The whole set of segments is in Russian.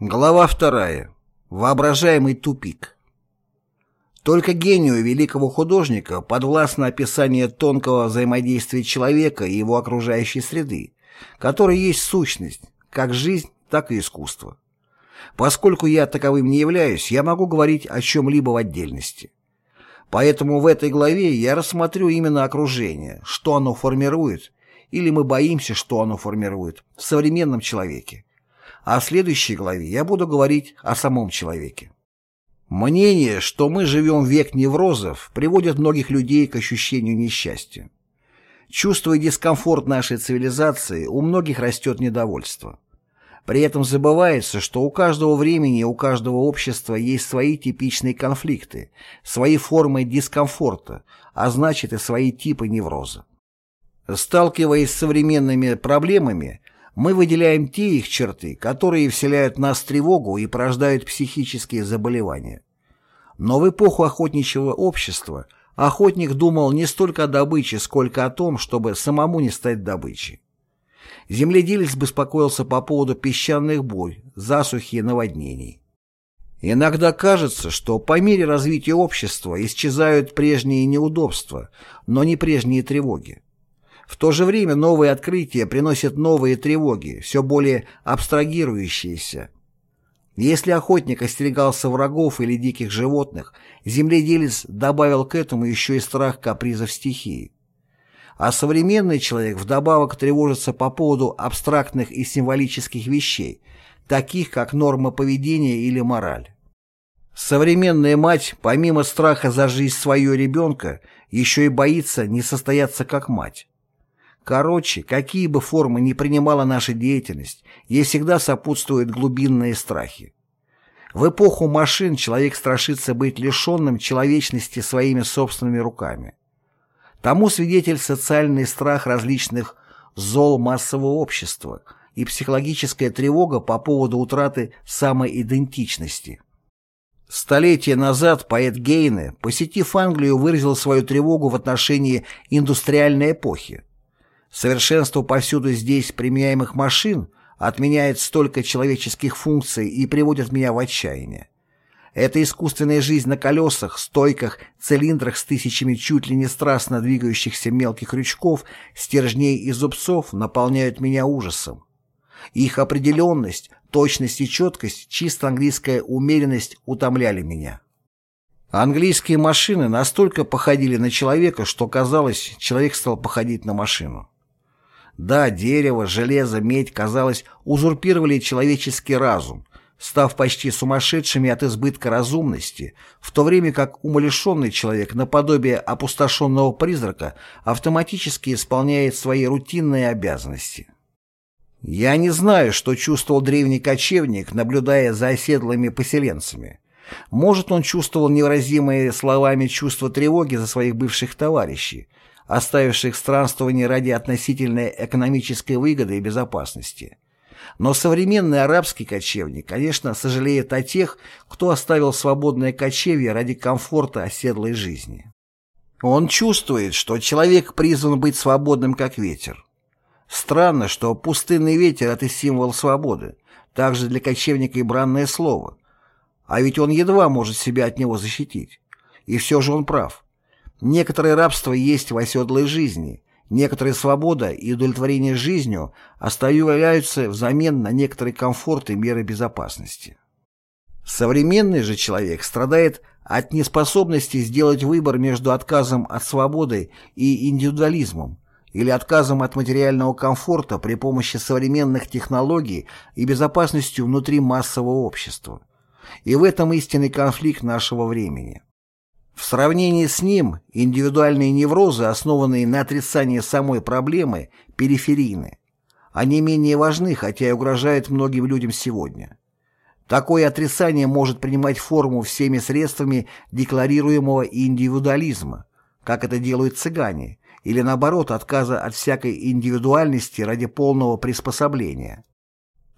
Глава вторая. Воображаемый тупик. Только гению великого художника подвластно описание тонкого взаимодействия человека и его окружающей среды, которая есть сущность, как жизнь, так и искусство. Поскольку я таковым не являюсь, я могу говорить о чем-либо в отдельности. Поэтому в этой главе я рассмотрю именно окружение, что оно формирует, или мы боимся, что оно формирует, в современном человеке. А в следующей главе я буду говорить о самом человеке. Мнение, что мы живем век неврозов, приводит многих людей к ощущению несчастья. Чувствуя дискомфорт нашей цивилизации, у многих растет недовольство. При этом забывается, что у каждого времени и у каждого общества есть свои типичные конфликты, свои формы дискомфорта, а значит и свои типы невроза. Сталкиваясь с современными проблемами, мы выделяем те их черты, которые вселяют в нас тревогу и порождают психические заболевания. Но в эпоху охотничьего общества охотник думал не столько о добыче, сколько о том, чтобы самому не стать добычей. Земледелец беспокоился по поводу песчаных бурь, засухи и наводнений. Иногда кажется, что по мере развития общества исчезают прежние неудобства, но не прежние тревоги. В то же время новые открытия приносят новые тревоги, все более абстрагирующиеся. Если охотник остерегался врагов или диких животных, земледелец добавил к этому еще и страх капризов стихии. А современный человек вдобавок тревожится по поводу абстрактных и символических вещей, таких как норма поведения или мораль. Современная мать, помимо страха за жизнь своего ребенка, еще и боится не состояться как мать. Короче, какие бы формы ни принимала наша деятельность, ей всегда сопутствуют глубинные страхи. В эпоху машин человек страшится быть лишенным человечности своими собственными руками. Тому свидетель социальный страх различных зол массового общества и психологическая тревога по поводу утраты самоидентичности. Столетия назад поэт Гейне, посетив Англию, выразил свою тревогу в отношении индустриальной эпохи. Совершенство повсюду здесь применяемых машин отменяет столько человеческих функций и приводит меня в отчаяние. Эта искусственная жизнь на колесах, стойках, цилиндрах с тысячами чуть ли не страстно двигающихся мелких крючков, стержней и зубцов наполняют меня ужасом. Их определенность, точность и четкость, чисто английская умеренность утомляли меня. Английские машины настолько походили на человека, что казалось, человек стал походить на машину. Да, дерево, железо, медь, казалось, узурпировали человеческий разум, став почти сумасшедшими от избытка разумности, в то время как умалишенный человек наподобие опустошенного призрака автоматически исполняет свои рутинные обязанности. Я не знаю, что чувствовал древний кочевник, наблюдая за оседлыми поселенцами. Может, он чувствовал невыразимые словами чувство тревоги за своих бывших товарищей, оставивших странствование ради относительной экономической выгоды и безопасности. Но современный арабский кочевник, конечно, сожалеет о тех, кто оставил свободное кочевье ради комфорта оседлой жизни. Он чувствует, что человек призван быть свободным, как ветер. Странно, что пустынный ветер – это символ свободы, также для кочевника и бранное слово. А ведь он едва может себя от него защитить. И все же он прав. Некоторое рабство есть в оседлой жизни, некоторая свобода и удовлетворение жизнью остаются взамен на некоторый комфорт и меры безопасности. Современный же человек страдает от неспособности сделать выбор между отказом от свободы и индивидуализмом, или отказом от материального комфорта при помощи современных технологий и безопасностью внутри массового общества. И в этом истинный конфликт нашего времени. В сравнении с ним индивидуальные неврозы, основанные на отрицании самой проблемы, периферийны. Они менее важны, хотя и угрожают многим людям сегодня. Такое отрицание может принимать форму всеми средствами декларируемого индивидуализма, как это делают цыгане, или наоборот отказа от всякой индивидуальности ради полного приспособления.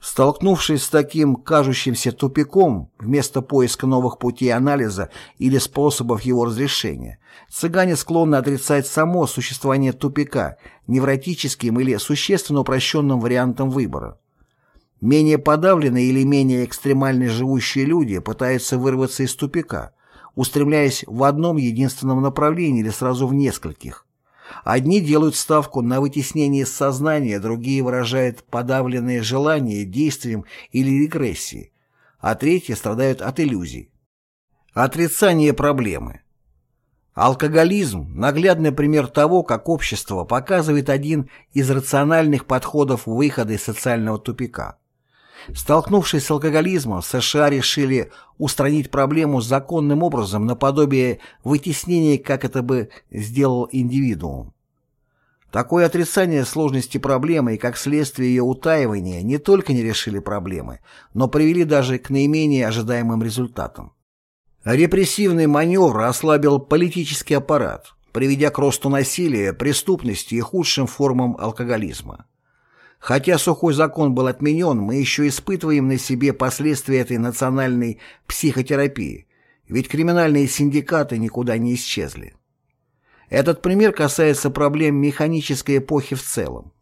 Столкнувшись с таким кажущимся тупиком, вместо поиска новых путей анализа или способов его разрешения, цыгане склонны отрицать само существование тупика невротическим или существенно упрощенным вариантом выбора. Менее подавленные или менее экстремально живущие люди пытаются вырваться из тупика, устремляясь в одном единственном направлении или сразу в нескольких. Одни делают ставку на вытеснение из сознания, другие выражают подавленные желания действием или регрессией, а третьи страдают от иллюзий. Отрицание проблемы. Алкоголизм – наглядный пример того, как общество показывает один из рациональных подходов выхода из социального тупика. Столкнувшись с алкоголизмом, США решили устранить проблему законным образом наподобие вытеснения, как это бы сделал индивидуум. Такое отрицание сложности проблемы и как следствие ее утаивания не только не решили проблемы, но привели даже к наименее ожидаемым результатам. Репрессивный маневр ослабил политический аппарат, приведя к росту насилия, преступности и худшим формам алкоголизма. Хотя сухой закон был отменен, мы еще испытываем на себе последствия этой национальной психотерапии, ведь криминальные синдикаты никуда не исчезли. Этот пример касается проблем механической эпохи в целом.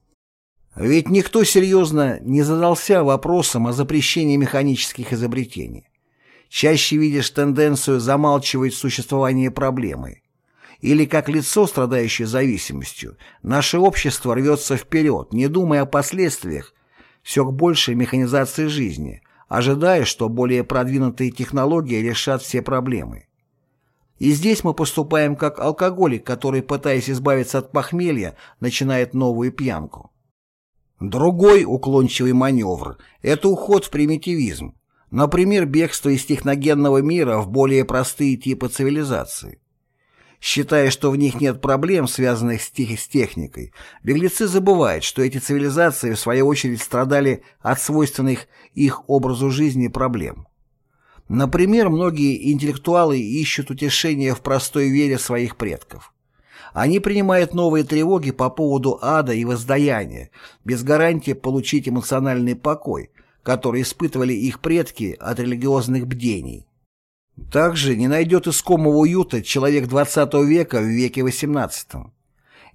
Ведь никто серьезно не задался вопросом о запрещении механических изобретений. Чаще видишь тенденцию замалчивать существование проблемы. Или как лицо, страдающее зависимостью, наше общество рвется вперед, не думая о последствиях, все к большей механизации жизни, ожидая, что более продвинутые технологии решат все проблемы. И здесь мы поступаем как алкоголик, который, пытаясь избавиться от похмелья, начинает новую пьянку. Другой уклончивый маневр – это уход в примитивизм. Например, бегство из техногенного мира в более простые типы цивилизации. Считая, что в них нет проблем, связанных с, тех с техникой, беглецы забывают, что эти цивилизации в свою очередь страдали от свойственных их образу жизни проблем. Например, многие интеллектуалы ищут утешения в простой вере своих предков. Они принимают новые тревоги по поводу ада и воздаяния, без гарантии получить эмоциональный покой, который испытывали их предки от религиозных бдений. Также не найдет искомого уюта человек XX века в веке XVIII.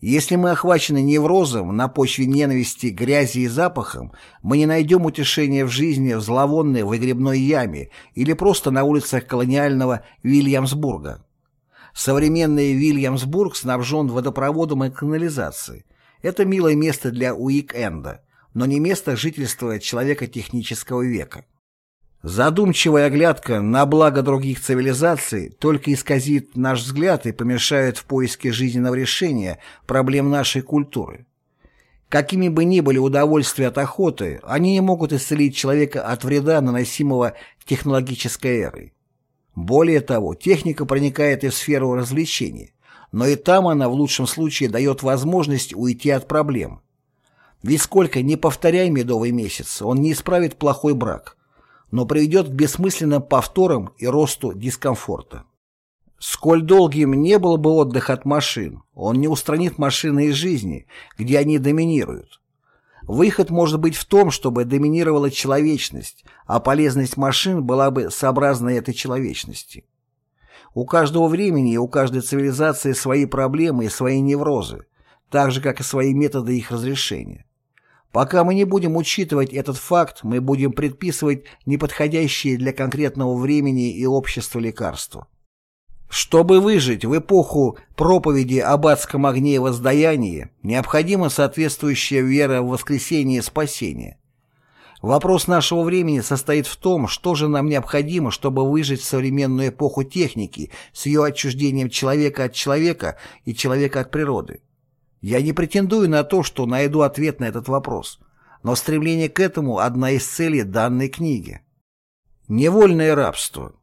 Если мы охвачены неврозом на почве ненависти, грязи и запахом, мы не найдем утешения в жизни в зловонной выгребной яме или просто на улицах колониального Вильямсбурга. Современный Вильямсбург снабжен водопроводом и канализацией. Это милое место для уик-энда, но не место жительства человека технического века. Задумчивая оглядка на благо других цивилизаций только исказит наш взгляд и помешает в поиске жизненного решения проблем нашей культуры. Какими бы ни были удовольствия от охоты, они не могут исцелить человека от вреда, наносимого технологической эрой. Более того, техника проникает и в сферу развлечений, но и там она в лучшем случае дает возможность уйти от проблем. Ведь сколько не повторяй медовый месяц, он не исправит плохой брак – но приведет к бессмысленным повторам и росту дискомфорта. Сколь долгим не был бы отдых от машин, он не устранит машины из жизни, где они доминируют. Выход может быть в том, чтобы доминировала человечность, а полезность машин была бы сообразна этой человечности. У каждого времени и у каждой цивилизации свои проблемы и свои неврозы, так же, как и свои методы их разрешения. Пока мы не будем учитывать этот факт, мы будем предписывать неподходящие для конкретного времени и общества лекарства. Чтобы выжить в эпоху проповеди об адском огне и воздаянии, необходима соответствующая вера в воскресение и спасение. Вопрос нашего времени состоит в том, что же нам необходимо, чтобы выжить в современную эпоху техники с ее отчуждением человека от человека и человека от природы. Я не претендую на то, что найду ответ на этот вопрос, но стремление к этому – одна из целей данной книги. Невольное рабство.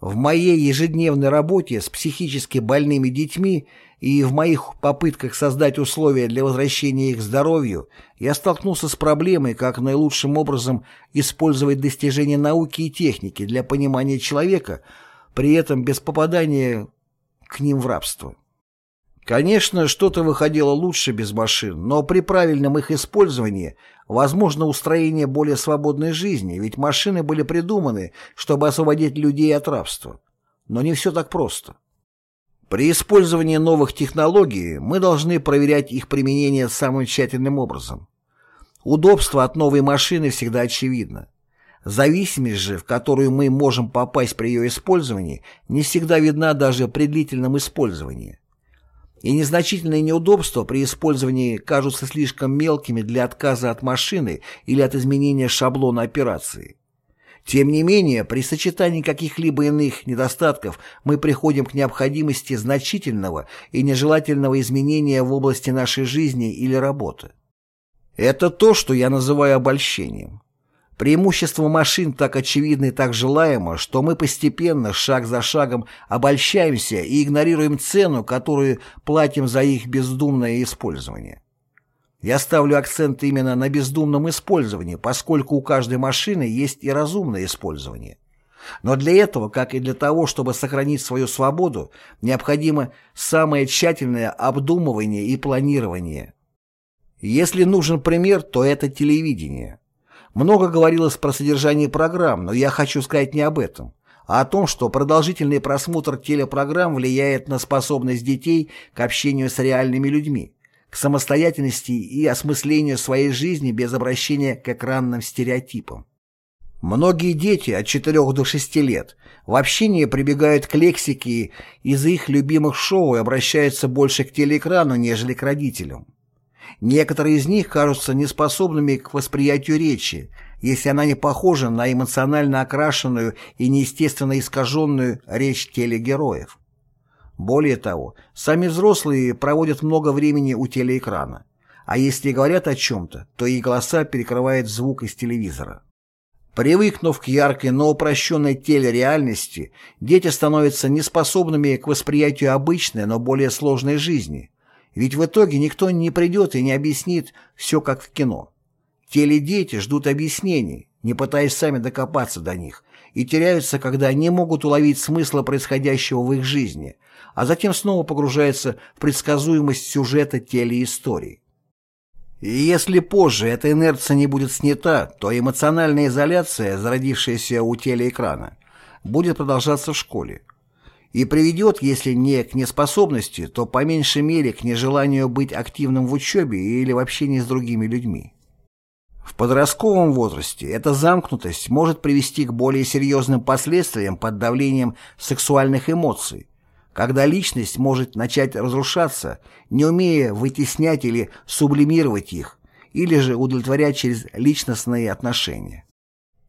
В моей ежедневной работе с психически больными детьми и в моих попытках создать условия для возвращения их здоровью я столкнулся с проблемой, как наилучшим образом использовать достижения науки и техники для понимания человека, при этом без попадания к ним в рабство. Конечно, что-то выходило лучше без машин, но при правильном их использовании возможно устроение более свободной жизни, ведь машины были придуманы, чтобы освободить людей от рабства. Но не все так просто. При использовании новых технологий мы должны проверять их применение самым тщательным образом. Удобство от новой машины всегда очевидно. Зависимость же, в которую мы можем попасть при ее использовании, не всегда видна даже при длительном использовании. И незначительные неудобства при использовании кажутся слишком мелкими для отказа от машины или от изменения шаблона операции. Тем не менее, при сочетании каких-либо иных недостатков мы приходим к необходимости значительного и нежелательного изменения в области нашей жизни или работы. Это то, что я называю обольщением. Преимущество машин так очевидно и так желаемо, что мы постепенно, шаг за шагом, обольщаемся и игнорируем цену, которую платим за их бездумное использование. Я ставлю акцент именно на бездумном использовании, поскольку у каждой машины есть и разумное использование. Но для этого, как и для того, чтобы сохранить свою свободу, необходимо самое тщательное обдумывание и планирование. Если нужен пример, то это телевидение. Много говорилось про содержание программ, но я хочу сказать не об этом, а о том, что продолжительный просмотр телепрограмм влияет на способность детей к общению с реальными людьми, к самостоятельности и осмыслению своей жизни без обращения к экранным стереотипам. Многие дети от 4 до 6 лет в общении прибегают к лексике из их любимых шоу и обращаются больше к телеэкрану, нежели к родителям. Некоторые из них кажутся неспособными к восприятию речи, если она не похожа на эмоционально окрашенную и неестественно искаженную речь телегероев. Более того, сами взрослые проводят много времени у телеэкрана, а если говорят о чем-то, то их голоса перекрывает звук из телевизора. Привыкнув к яркой, но упрощенной телереальности, дети становятся неспособными к восприятию обычной, но более сложной жизни, ведь в итоге никто не придет и не объяснит все как в кино. Теледети ждут объяснений, не пытаясь сами докопаться до них, и теряются, когда не могут уловить смысла происходящего в их жизни, а затем снова погружаются в предсказуемость сюжета телеистории. И если позже эта инерция не будет снята, то эмоциональная изоляция, зародившаяся у телеэкрана, будет продолжаться в школе, и приведет, если не к неспособности, то по меньшей мере к нежеланию быть активным в учебе или в общении с другими людьми. В подростковом возрасте эта замкнутость может привести к более серьезным последствиям под давлением сексуальных эмоций, когда личность может начать разрушаться, не умея вытеснять или сублимировать их, или же удовлетворять через личностные отношения.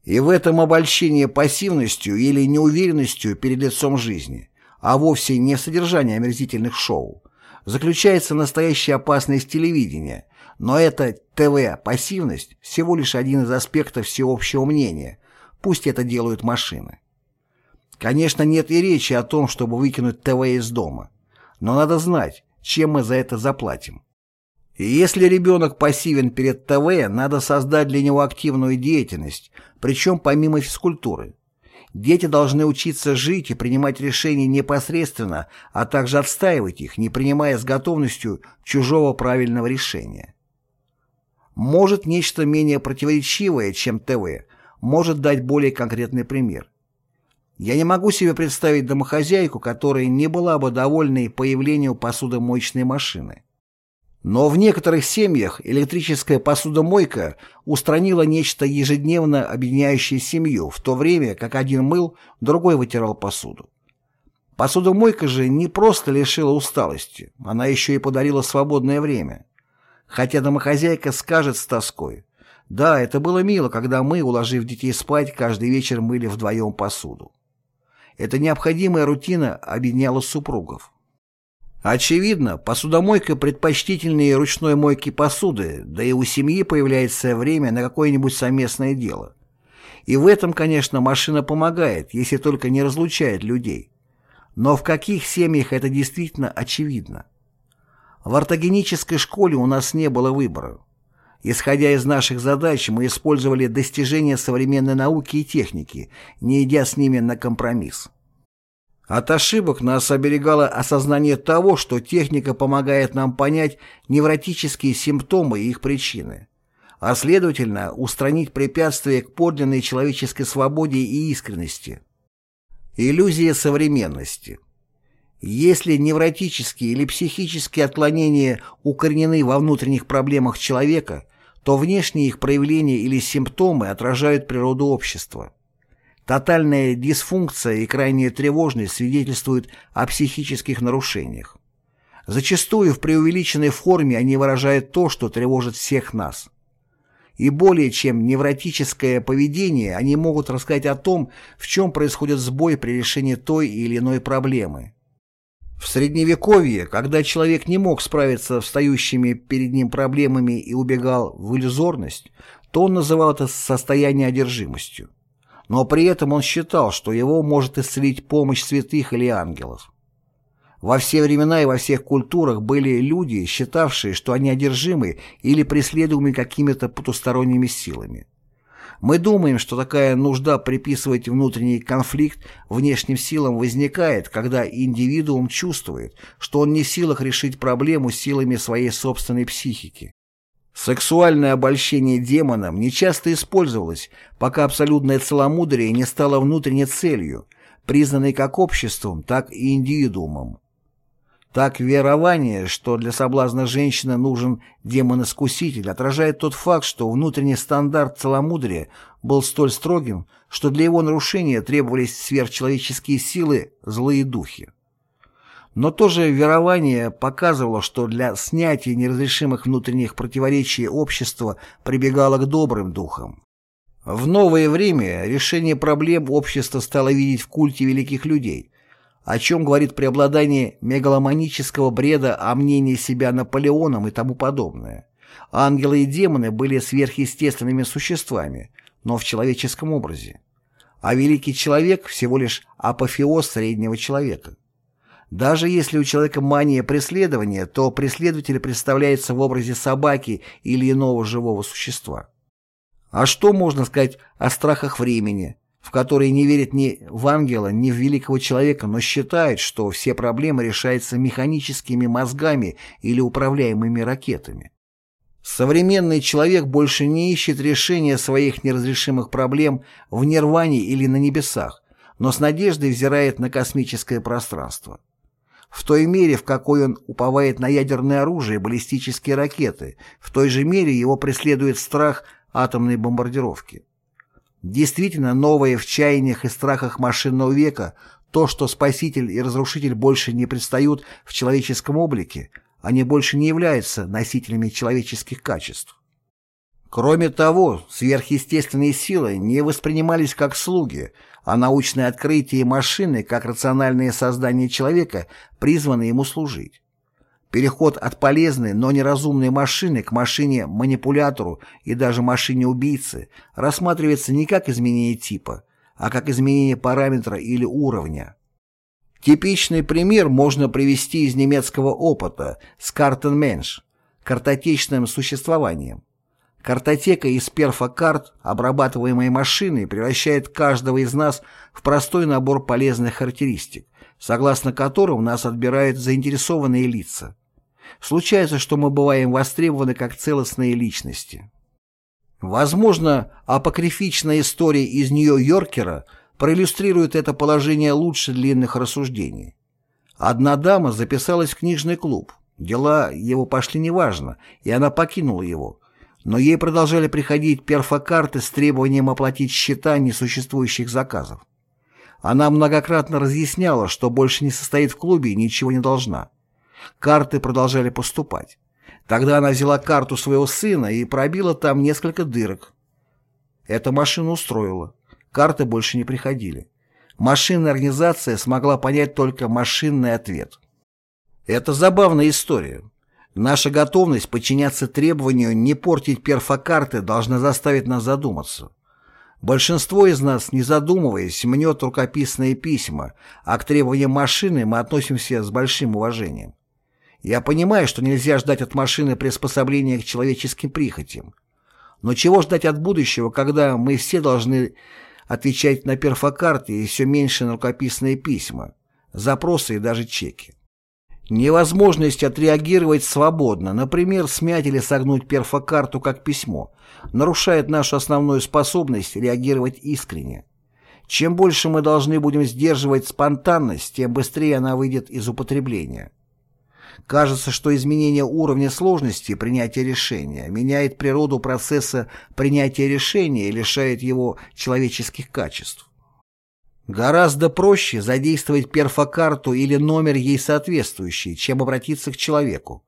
И в этом обольщение пассивностью или неуверенностью перед лицом жизни а вовсе не в содержании омерзительных шоу, заключается настоящая опасность телевидения, но эта ТВ-пассивность всего лишь один из аспектов всеобщего мнения, пусть это делают машины. Конечно, нет и речи о том, чтобы выкинуть ТВ из дома, но надо знать, чем мы за это заплатим. И если ребенок пассивен перед ТВ, надо создать для него активную деятельность, причем помимо физкультуры. Дети должны учиться жить и принимать решения непосредственно, а также отстаивать их, не принимая с готовностью чужого правильного решения. Может нечто менее противоречивое, чем ТВ, может дать более конкретный пример. Я не могу себе представить домохозяйку, которая не была бы довольна появлением посудомоечной машины. Но в некоторых семьях электрическая посудомойка устранила нечто ежедневно объединяющее семью, в то время как один мыл, другой вытирал посуду. Посудомойка же не просто лишила усталости, она еще и подарила свободное время. Хотя домохозяйка скажет с тоской, «Да, это было мило, когда мы, уложив детей спать, каждый вечер мыли вдвоем посуду». Эта необходимая рутина объединяла супругов. Очевидно, посудомойка предпочтительнее ручной мойки посуды, да и у семьи появляется время на какое-нибудь совместное дело. И в этом, конечно, машина помогает, если только не разлучает людей. Но в каких семьях это действительно очевидно? В ортогенической школе у нас не было выбора. Исходя из наших задач, мы использовали достижения современной науки и техники, не идя с ними на компромисс. От ошибок нас оберегало осознание того, что техника помогает нам понять невротические симптомы и их причины, а следовательно устранить препятствия к подлинной человеческой свободе и искренности. Иллюзия современности. Если невротические или психические отклонения укоренены во внутренних проблемах человека, то внешние их проявления или симптомы отражают природу общества. Тотальная дисфункция и крайняя тревожность свидетельствуют о психических нарушениях. Зачастую в преувеличенной форме они выражают то, что тревожит всех нас. И более чем невротическое поведение, они могут рассказать о том, в чем происходит сбой при решении той или иной проблемы. В Средневековье, когда человек не мог справиться с встающими перед ним проблемами и убегал в иллюзорность, то он называл это состояние одержимостью. Но при этом он считал, что его может исцелить помощь святых или ангелов. Во все времена и во всех культурах были люди, считавшие, что они одержимы или преследуемы какими-то потусторонними силами. Мы думаем, что такая нужда приписывать внутренний конфликт внешним силам возникает, когда индивидуум чувствует, что он не в силах решить проблему силами своей собственной психики. Сексуальное обольщение демоном нечасто использовалось, пока абсолютное целомудрие не стало внутренней целью, признанной как обществом, так и индивидуумом. Так верование, что для соблазна женщины нужен демон-искуситель, отражает тот факт, что внутренний стандарт целомудрия был столь строгим, что для его нарушения требовались сверхчеловеческие силы, злые духи. Но то же верование показывало, что для снятия неразрешимых внутренних противоречий общество прибегало к добрым духам. В новое время решение проблем общество стало видеть в культе великих людей, о чем говорит преобладание мегаломанического бреда о мнении себя Наполеоном и тому подобное. Ангелы и демоны были сверхъестественными существами, но в человеческом образе. А великий человек всего лишь апофеоз среднего человека. Даже если у человека мания преследования, то преследователь представляется в образе собаки или иного живого существа. А что можно сказать о страхах времени, в которые не верят ни в ангела, ни в великого человека, но считают, что все проблемы решаются механическими мозгами или управляемыми ракетами. Современный человек больше не ищет решения своих неразрешимых проблем в нирване или на небесах, но с надеждой взирает на космическое пространство. В той мере, в какой он уповает на ядерное оружие и баллистические ракеты, в той же мере его преследует страх атомной бомбардировки. Действительно, новое в чаяниях и страхах машинного века, то, что спаситель и разрушитель больше не предстают в человеческом облике, они больше не являются носителями человеческих качеств. Кроме того, сверхъестественные силы не воспринимались как слуги, а научные открытия и машины как рациональные создания человека призваны ему служить. Переход от полезной, но неразумной машины к машине-манипулятору и даже машине-убийце рассматривается не как изменение типа, а как изменение параметра или уровня. Типичный пример можно привести из немецкого опыта с Картенменш, картотечным существованием. Картотека из перфокарт, обрабатываемой машиной, превращает каждого из нас в простой набор полезных характеристик, согласно которым нас отбирают заинтересованные лица. Случается, что мы бываем востребованы как целостные личности. Возможно, апокрифичная история из Нью-Йоркера проиллюстрирует это положение лучше длинных рассуждений. Одна дама записалась в книжный клуб. Дела его пошли неважно, и она покинула его. Но ей продолжали приходить перфокарты с требованием оплатить счета несуществующих заказов. Она многократно разъясняла, что больше не состоит в клубе и ничего не должна. Карты продолжали поступать. Тогда она взяла карту своего сына и пробила там несколько дырок. Эта машина устроила. Карты больше не приходили. Машинная организация смогла понять только машинный ответ. Это забавная история. Наша готовность подчиняться требованию не портить перфокарты должна заставить нас задуматься. Большинство из нас, не задумываясь, мнет рукописные письма, а к требованиям машины мы относимся с большим уважением. Я понимаю, что нельзя ждать от машины приспособления к человеческим прихотям. Но чего ждать от будущего, когда мы все должны отвечать на перфокарты и все меньше на рукописные письма, запросы и даже чеки? Невозможность отреагировать свободно, например, смять или согнуть перфокарту как письмо, нарушает нашу основную способность реагировать искренне. Чем больше мы должны будем сдерживать спонтанность, тем быстрее она выйдет из употребления. Кажется, что изменение уровня сложности принятия решения меняет природу процесса принятия решения и лишает его человеческих качеств. Гораздо проще задействовать перфокарту или номер ей соответствующий, чем обратиться к человеку.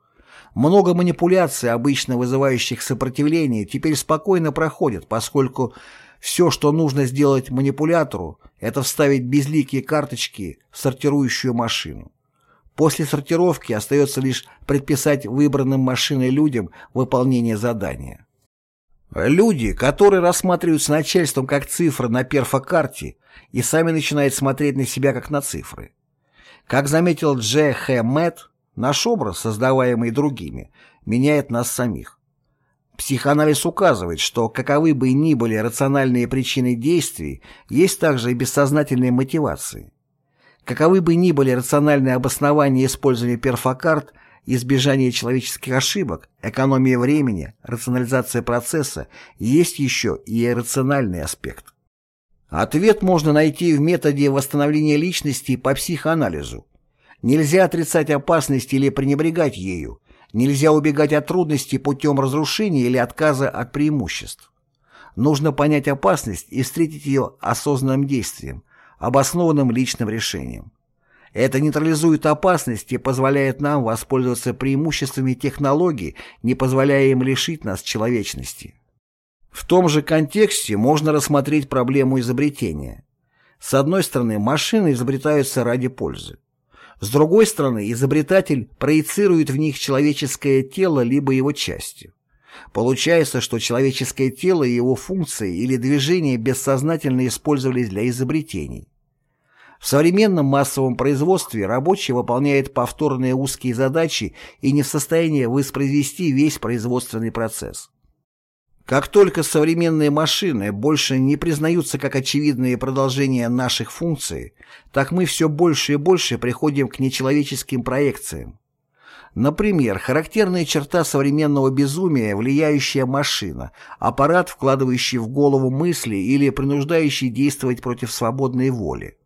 Много манипуляций, обычно вызывающих сопротивление, теперь спокойно проходят, поскольку все, что нужно сделать манипулятору, это вставить безликие карточки в сортирующую машину. После сортировки остается лишь предписать выбранным машиной людям выполнение задания. Люди, которые рассматриваются начальством как цифры на перфокарте и сами начинают смотреть на себя как на цифры. Как заметил Дж. Х. Мэтт, наш образ, создаваемый другими, меняет нас самих. Психоанализ указывает, что каковы бы ни были рациональные причины действий, есть также и бессознательные мотивации. Каковы бы ни были рациональные обоснования использования перфокарт, избежание человеческих ошибок, экономия времени, рационализация процесса, есть еще и иррациональный аспект. Ответ можно найти в методе восстановления личности по психоанализу. Нельзя отрицать опасность или пренебрегать ею, нельзя убегать от трудностей путем разрушения или отказа от преимуществ. Нужно понять опасность и встретить ее осознанным действием, обоснованным личным решением. Это нейтрализует опасность и позволяет нам воспользоваться преимуществами технологий, не позволяя им лишить нас человечности. В том же контексте можно рассмотреть проблему изобретения. С одной стороны, машины изобретаются ради пользы. С другой стороны, изобретатель проецирует в них человеческое тело либо его части. Получается, что человеческое тело и его функции или движения бессознательно использовались для изобретений. В современном массовом производстве рабочий выполняет повторные узкие задачи и не в состоянии воспроизвести весь производственный процесс. Как только современные машины больше не признаются как очевидные продолжения наших функций, так мы все больше и больше приходим к нечеловеческим проекциям. Например, характерная черта современного безумия – влияющая машина, аппарат, вкладывающий в голову мысли или принуждающий действовать против свободной воли.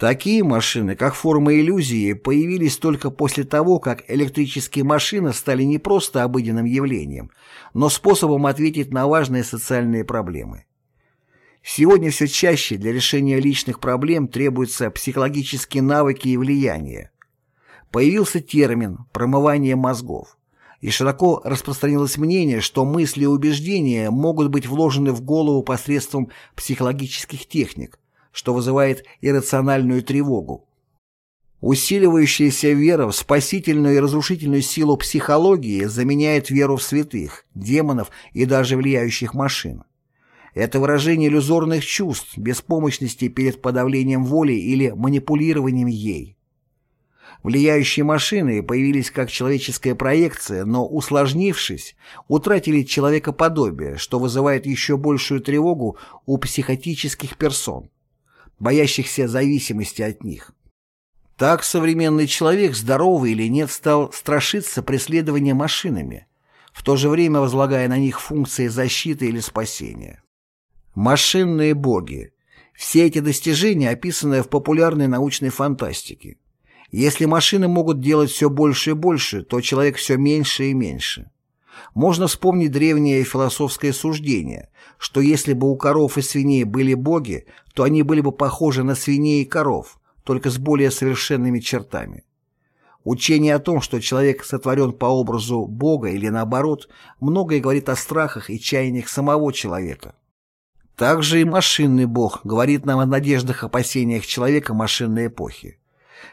Такие машины, как форма иллюзии, появились только после того, как электрические машины стали не просто обыденным явлением, но способом ответить на важные социальные проблемы. Сегодня все чаще для решения личных проблем требуются психологические навыки и влияние. Появился термин «промывание мозгов», и широко распространилось мнение, что мысли и убеждения могут быть вложены в голову посредством психологических техник, что вызывает иррациональную тревогу. Усиливающаяся вера в спасительную и разрушительную силу психологии заменяет веру в святых, демонов и даже влияющих машин. Это выражение иллюзорных чувств, беспомощности перед подавлением воли или манипулированием ей. Влияющие машины появились как человеческая проекция, но, усложнившись, утратили человекоподобие, что вызывает еще большую тревогу у психотических персон боящихся зависимости от них. Так современный человек, здоровый или нет, стал страшиться преследования машинами, в то же время возлагая на них функции защиты или спасения. Машинные боги. Все эти достижения описаны в популярной научной фантастике. Если машины могут делать все больше и больше, то человек все меньше и меньше. Можно вспомнить древнее философское суждение, что если бы у коров и свиней были боги, то они были бы похожи на свиней и коров, только с более совершенными чертами. Учение о том, что человек сотворен по образу Бога или наоборот, многое говорит о страхах и чаяниях самого человека. Также и машинный Бог говорит нам о надеждах опасениях человека машинной эпохи.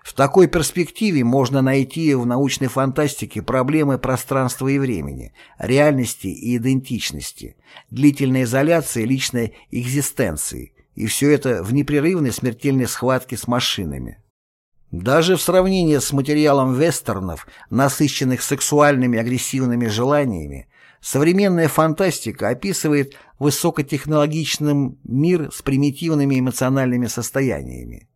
В такой перспективе можно найти в научной фантастике проблемы пространства и времени, реальности и идентичности, длительной изоляции личной экзистенции, и все это в непрерывной смертельной схватке с машинами. Даже в сравнении с материалом вестернов, насыщенных сексуальными агрессивными желаниями, современная фантастика описывает высокотехнологичным мир с примитивными эмоциональными состояниями.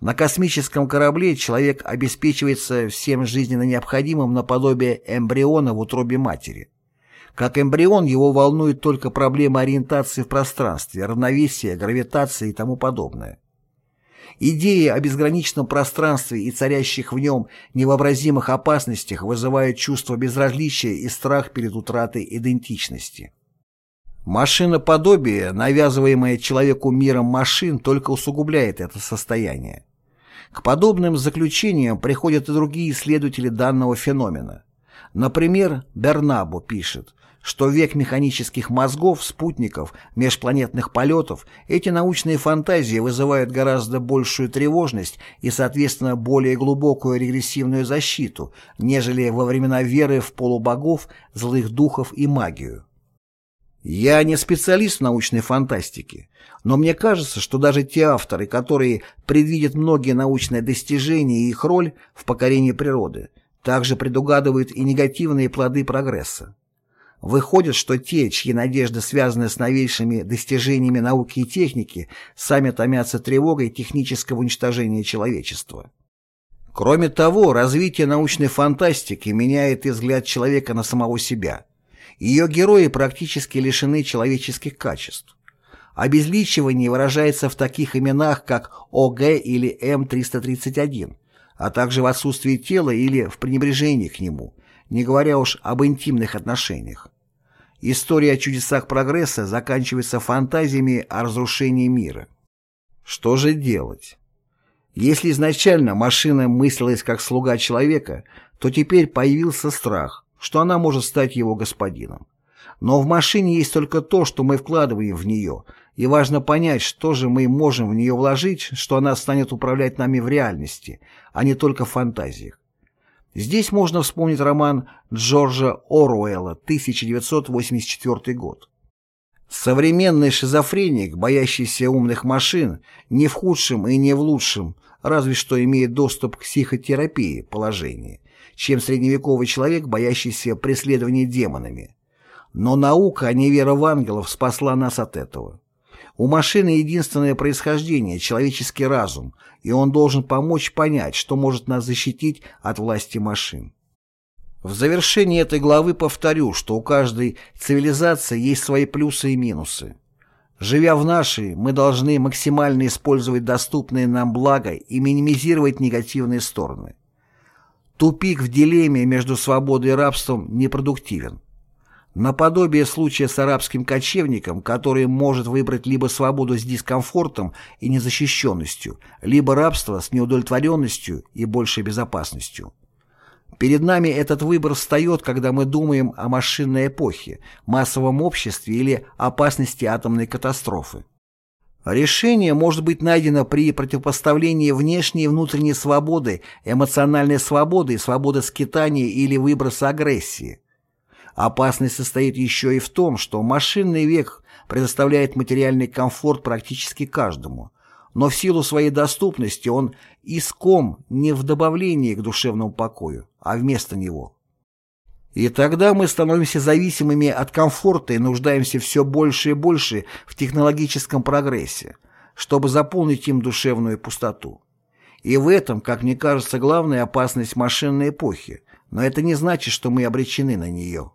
На космическом корабле человек обеспечивается всем жизненно необходимым наподобие эмбриона в утробе матери. Как эмбрион его волнует только проблема ориентации в пространстве, равновесия, гравитации и тому подобное. Идеи о безграничном пространстве и царящих в нем невообразимых опасностях вызывают чувство безразличия и страх перед утратой идентичности. Машиноподобие, навязываемое человеку миром машин, только усугубляет это состояние. К подобным заключениям приходят и другие исследователи данного феномена. Например, Бернабо пишет, что век механических мозгов, спутников, межпланетных полетов, эти научные фантазии вызывают гораздо большую тревожность и, соответственно, более глубокую регрессивную защиту, нежели во времена веры в полубогов, злых духов и магию. Я не специалист в научной фантастике, но мне кажется, что даже те авторы, которые предвидят многие научные достижения и их роль в покорении природы, также предугадывают и негативные плоды прогресса. Выходит, что те, чьи надежды связаны с новейшими достижениями науки и техники, сами томятся тревогой технического уничтожения человечества. Кроме того, развитие научной фантастики меняет взгляд человека на самого себя – ее герои практически лишены человеческих качеств. Обезличивание выражается в таких именах, как ОГ или М331, а также в отсутствии тела или в пренебрежении к нему, не говоря уж об интимных отношениях. История о чудесах прогресса заканчивается фантазиями о разрушении мира. Что же делать? Если изначально машина мыслилась как слуга человека, то теперь появился страх, что она может стать его господином. Но в машине есть только то, что мы вкладываем в нее, и важно понять, что же мы можем в нее вложить, что она станет управлять нами в реальности, а не только в фантазиях. Здесь можно вспомнить роман Джорджа Оруэлла «1984 год». Современный шизофреник, боящийся умных машин, не в худшем и не в лучшем, разве что имеет доступ к психотерапии положении, чем средневековый человек, боящийся преследования демонами. Но наука, а не вера в ангелов, спасла нас от этого. У машины единственное происхождение – человеческий разум, и он должен помочь понять, что может нас защитить от власти машин. В завершении этой главы повторю, что у каждой цивилизации есть свои плюсы и минусы. Живя в нашей, мы должны максимально использовать доступные нам блага и минимизировать негативные стороны. Тупик в дилемме между свободой и рабством непродуктивен. Наподобие случая с арабским кочевником, который может выбрать либо свободу с дискомфортом и незащищенностью, либо рабство с неудовлетворенностью и большей безопасностью. Перед нами этот выбор встает, когда мы думаем о машинной эпохе, массовом обществе или опасности атомной катастрофы. Решение может быть найдено при противопоставлении внешней и внутренней свободы, эмоциональной свободы свободы скитания или выброса агрессии. Опасность состоит еще и в том, что машинный век предоставляет материальный комфорт практически каждому, но в силу своей доступности он иском не в добавлении к душевному покою, а вместо него. И тогда мы становимся зависимыми от комфорта и нуждаемся все больше и больше в технологическом прогрессе, чтобы заполнить им душевную пустоту. И в этом, как мне кажется, главная опасность машинной эпохи, но это не значит, что мы обречены на нее.